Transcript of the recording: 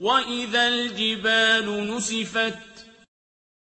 وَإِذَا الْجِبَالُ نُسِفَتْ